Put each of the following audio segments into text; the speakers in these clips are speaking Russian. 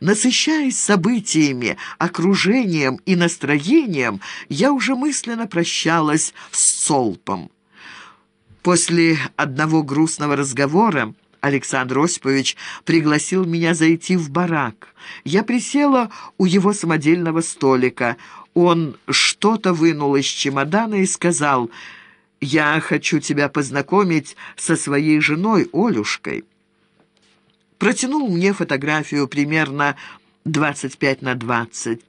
Насыщаясь событиями, окружением и настроением, я уже мысленно прощалась с Солпом. После одного грустного разговора Александр Осипович пригласил меня зайти в барак. Я присела у его самодельного столика. Он что-то вынул из чемодана и сказал, «Я хочу тебя познакомить со своей женой Олюшкой». Протянул мне фотографию примерно 25 на 20.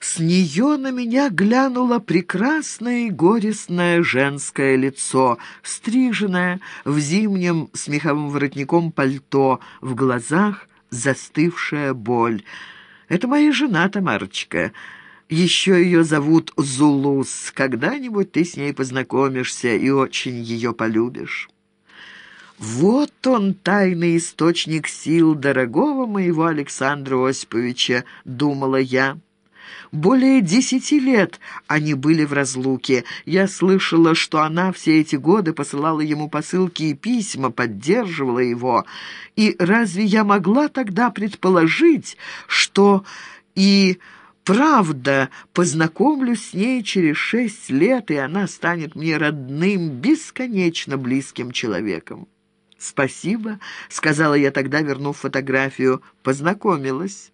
С нее на меня глянуло прекрасное и горестное женское лицо, стриженное в зимнем с меховым воротником пальто, в глазах застывшая боль. «Это моя жена, Тамарочка. Еще ее зовут Зулус. Когда-нибудь ты с ней познакомишься и очень ее полюбишь». Вот он, тайный источник сил дорогого моего Александра Осиповича, думала я. Более десяти лет они были в разлуке. Я слышала, что она все эти годы посылала ему посылки и письма, поддерживала его. И разве я могла тогда предположить, что и... Правда, познакомлюсь с ней через шесть лет, и она станет мне родным, бесконечно близким человеком. «Спасибо», — сказала я тогда, вернув фотографию, — «познакомилась».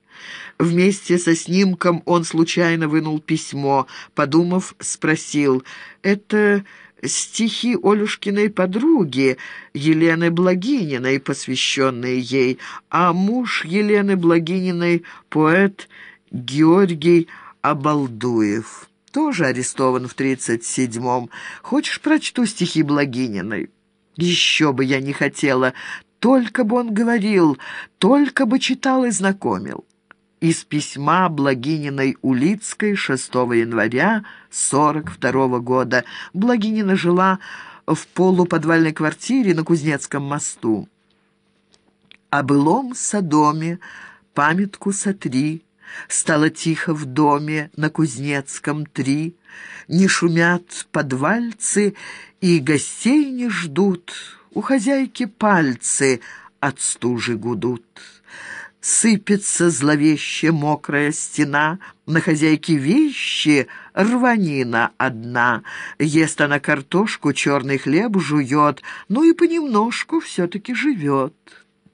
Вместе со снимком он случайно вынул письмо. Подумав, спросил, «Это стихи Олюшкиной подруги, Елены Благининой, посвященные ей, а муж Елены Благининой — поэт Георгий Обалдуев». Тоже арестован в тридцать седьмом. Хочешь, прочту стихи Благининой?» «Еще бы я не хотела. Только бы он говорил, только бы читал и знакомил» из письма Благининой Улицкой 6 января 42 года. Благинина жила в полуподвальной квартире на Кузнецком мосту. О былом Содоме памятку сотри, Стало тихо в доме на Кузнецком три, Не шумят подвальцы и гостей не ждут, У хозяйки пальцы от стужи гудут. Сыпется зловеще мокрая стена, На хозяйке вещи рванина одна. Ест она картошку, черный хлеб жует, Ну и понемножку все-таки живет.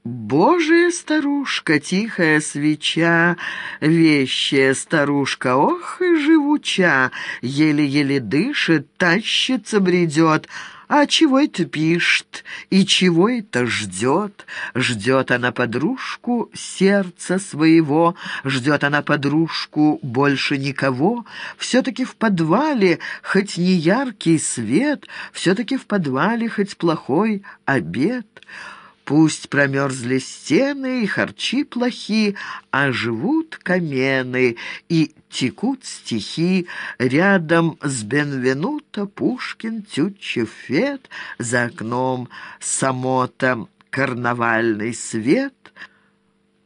Божия старушка, тихая свеча, Вещая старушка, ох и живуча, Еле-еле дышит, тащится, бредет, а чего это пишет и чего это ждет? Ждет она подружку сердца своего, ждет она подружку больше никого. Все-таки в подвале хоть не яркий свет, все-таки в подвале хоть плохой обед. Пусть промерзли стены и харчи плохи, а живут камены и текут стихи. Рядом с Бенвенуто Пушкин, Тютчев, Фет, за окном самота карнавальный свет.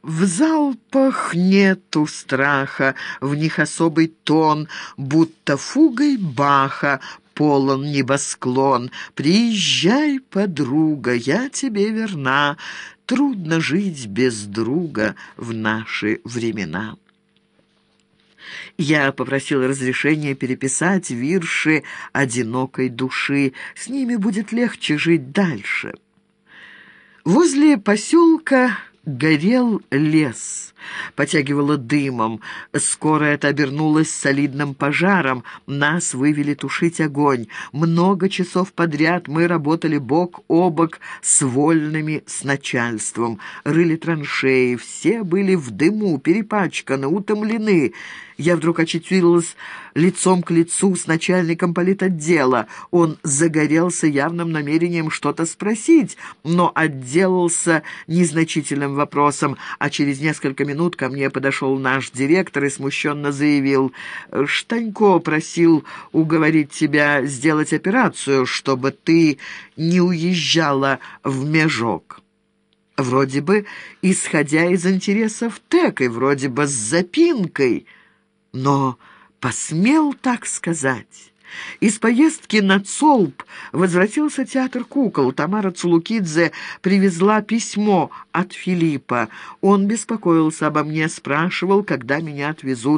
В залпах нету страха, в них особый тон, будто фугой Баха полон небосклон. Приезжай, подруга, я тебе верна. Трудно жить без друга в наши времена. Я попросил разрешения переписать вирши одинокой души. С ними будет легче жить дальше. Возле поселка горел лес потягивало дымом. Скоро это обернулось солидным пожаром. Нас вывели тушить огонь. Много часов подряд мы работали бок о бок с вольными, с начальством. Рыли траншеи, все были в дыму, перепачканы, утомлены. Я вдруг очутилась лицом к лицу с начальником политотдела. Он загорелся явным намерением что-то спросить, но отделался незначительным вопросом, а через несколько минут ко мне подошел наш директор и смущенно заявил, «Штанько просил уговорить тебя сделать операцию, чтобы ты не уезжала в межок». Вроде бы, исходя из интересов ТЭК, и вроде бы с запинкой – но посмел так сказать. Из поездки на Цолб возвратился театр кукол. Тамара Цулукидзе привезла письмо от Филиппа. Он беспокоился обо мне, спрашивал, когда меня отвезут